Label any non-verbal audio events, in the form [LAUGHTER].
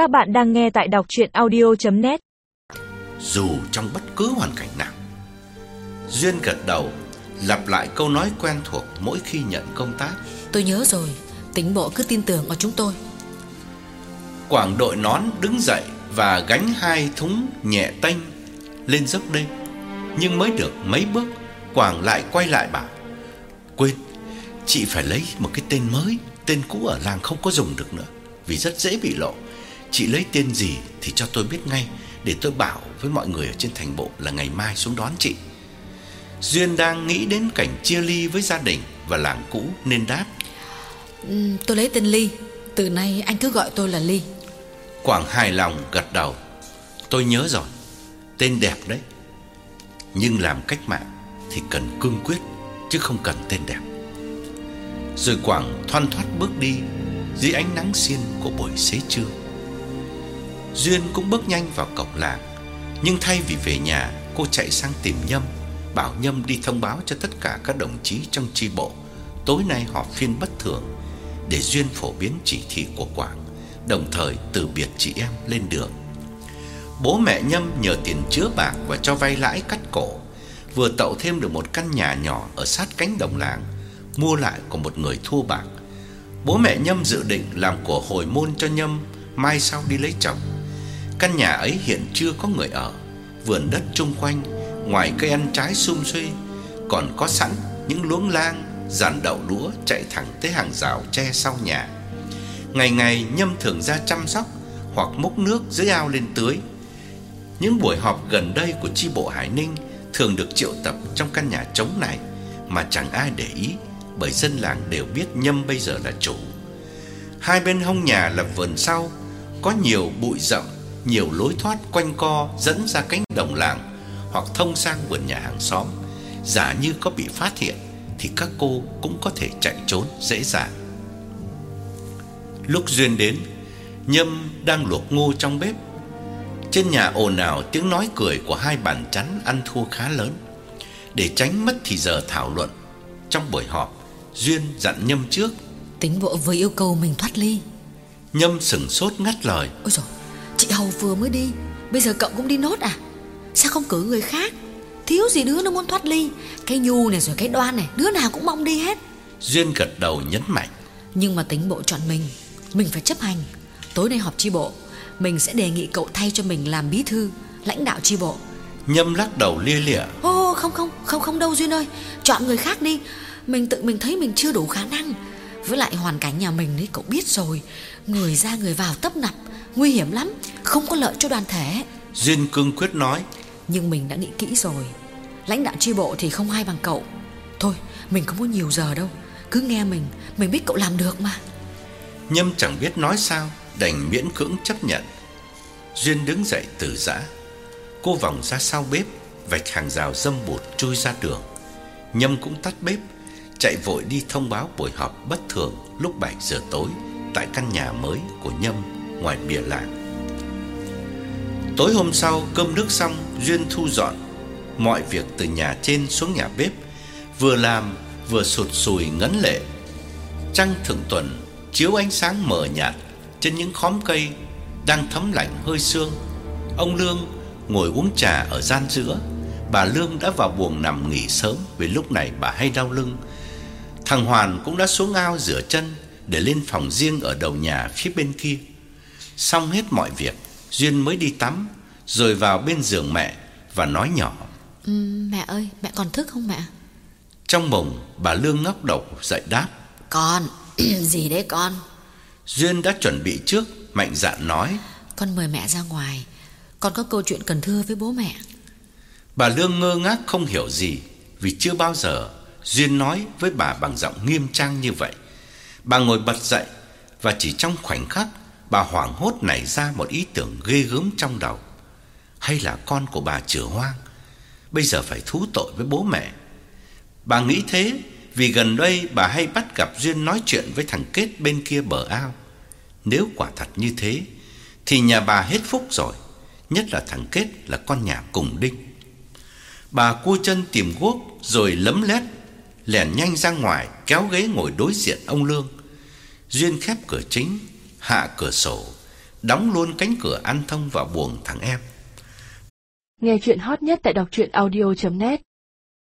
Các bạn đang nghe tại đọc chuyện audio.net Dù trong bất cứ hoàn cảnh nào Duyên gật đầu Lặp lại câu nói quen thuộc mỗi khi nhận công tác. Tôi nhớ rồi Tính bộ cứ tin tưởng vào chúng tôi. Quảng đội nón đứng dậy Và gánh hai thúng nhẹ tênh Lên dốc đê Nhưng mới được mấy bước Quảng lại quay lại bảo Quên Chị phải lấy một cái tên mới Tên cũ ở làng không có dùng được nữa Vì rất dễ bị lộ Chị lấy tên gì thì cho tôi biết ngay Để tôi bảo với mọi người ở trên thành bộ Là ngày mai xuống đón chị. Duyên đang nghĩ đến cảnh chia ly với gia đình Và làng cũ nên đáp. Tôi lấy tên Ly. Từ nay anh cứ gọi tôi là Ly. Quảng hài lòng gật đầu. Tôi nhớ rồi Tên đẹp đấy. Nhưng làm cách mạng Thì cần cương quyết Chứ không cần tên đẹp. Rồi Quảng thoăn thoắt bước đi Dưới ánh nắng xiên của buổi xế trưa Duyên cũng bước nhanh vào cổng làng. Nhưng thay vì về nhà, Cô chạy sang tìm Nhâm, Bảo Nhâm đi thông báo cho tất cả các đồng chí trong chi bộ. Tối nay họp phiên bất thường, Để Duyên phổ biến chỉ thị của Quảng, Đồng thời từ biệt chị em lên đường. Bố mẹ Nhâm nhờ tiền chứa bạc Và cho vay lãi cắt cổ. Vừa tậu thêm được một căn nhà nhỏ Ở sát cánh đồng làng, Mua lại của một người thua bạc. Bố mẹ Nhâm dự định làm của hồi môn cho Nhâm, Mai sau đi lấy chồng. Căn nhà ấy hiện chưa có người ở. Vườn đất chung quanh, Ngoài cây ăn trái sum xuê, Còn có sẵn những luống lang Dàn đậu đũa chạy thẳng tới hàng rào tre sau nhà. Ngày ngày Nhâm thường ra chăm sóc Hoặc múc nước dưới ao lên tưới. Những buổi họp gần đây của chi bộ Hải Ninh Thường được triệu tập trong căn nhà trống này, Mà chẳng ai để ý, Bởi dân làng đều biết Nhâm bây giờ là chủ. Hai bên hông nhà là vườn sau, Có nhiều bụi rậm nhiều lối thoát quanh co Dẫn ra cánh đồng làng Hoặc thông sang vườn nhà hàng xóm. Giả như có bị phát hiện Thì các cô cũng có thể chạy trốn dễ dàng. Lúc Duyên đến Nhâm đang luộc ngô trong bếp. Trên nhà ồn ào tiếng nói cười của hai bàn chắn ăn thua khá lớn. Để tránh mất thì giờ thảo luận Trong buổi họp Duyên dặn Nhâm trước. Tính bộ vừa yêu cầu mình thoát ly. Nhâm sừng sốt ngắt lời. Ôi dồi Chị Hầu vừa mới đi. Bây giờ cậu cũng đi nốt à? Sao không cử người khác? Thiếu gì đứa nó muốn thoát ly. Cái nhu này rồi cái đoan này Đứa nào cũng mong đi hết. Duyên gật đầu nhấn mạnh. Nhưng mà tính bộ chọn mình Mình phải chấp hành. Tối nay họp chi bộ Mình sẽ đề nghị cậu thay cho mình làm bí thư Lãnh đạo chi bộ. Nhâm lắc đầu lia lịa. Ô không không không không đâu Duyên ơi. Chọn người khác đi. Mình tự mình thấy mình chưa đủ khả năng Với lại hoàn cảnh nhà mình ấy cậu biết rồi. Người ra người vào tấp nập Nguy hiểm lắm Không có lợi cho đoàn thể. Duyên cương quyết nói. Nhưng mình đã nghĩ kỹ rồi. Lãnh đạo chi bộ thì không ai bằng cậu. Thôi mình không có nhiều giờ đâu. Cứ nghe mình Mình biết cậu làm được mà. Nhâm chẳng biết nói sao Đành miễn cưỡng chấp nhận. Duyên đứng dậy từ giã. Cô vòng ra sau bếp Vạch hàng rào dâm bụt chui ra đường. Nhâm cũng tắt bếp Chạy vội đi thông báo buổi họp bất thường Lúc 7 giờ tối Tại căn nhà mới của Nhâm Ngoài bìa làng. Tối hôm sau, cơm nước xong, Duyên thu dọn Mọi việc từ nhà trên xuống nhà bếp, Vừa làm vừa sụt sùi ngấn lệ. Trăng thượng tuần Chiếu ánh sáng mờ nhạt Trên những khóm cây Đang thấm lạnh hơi sương. Ông Lương ngồi uống trà ở gian giữa, Bà Lương đã vào buồng nằm nghỉ sớm Vì lúc này bà hay đau lưng Thằng Hoàn cũng đã xuống ao rửa chân Để lên phòng riêng ở đầu nhà phía bên kia. Xong hết mọi việc Duyên mới đi tắm Rồi vào bên giường mẹ Và nói nhỏ. Ừ, Mẹ ơi mẹ còn thức không mẹ? Trong mộng bà Lương ngóc đầu dậy đáp. Con [CLEARS THROAT] Gì đấy con? Duyên đã chuẩn bị trước Mạnh dạn nói. Con mời mẹ ra ngoài. Con có câu chuyện cần thưa với bố mẹ. Bà Lương ngơ ngác không hiểu gì Vì chưa bao giờ Duyên nói với bà bằng giọng nghiêm trang như vậy. Bà ngồi bật dậy Và chỉ trong khoảnh khắc, Bà hoảng hốt nảy ra một ý tưởng ghê gớm trong đầu. Hay là con của bà chữa hoang, Bây giờ phải thú tội với bố mẹ. Bà nghĩ thế Vì gần đây bà hay bắt gặp Duyên nói chuyện với thằng Kết bên kia bờ ao. Nếu quả thật như thế, Thì nhà bà hết phúc rồi, Nhất là thằng Kết là con nhà cùng đinh. Bà cua chân tìm guốc Rồi lấm lét Lèn nhanh ra ngoài, Kéo ghế ngồi đối diện ông Lương. Duyên khép cửa chính, Hạ cửa sổ, Đóng luôn cánh cửa ăn thông vào buồng thằng em. Nghe chuyện hot nhất tại đọc truyện audio.net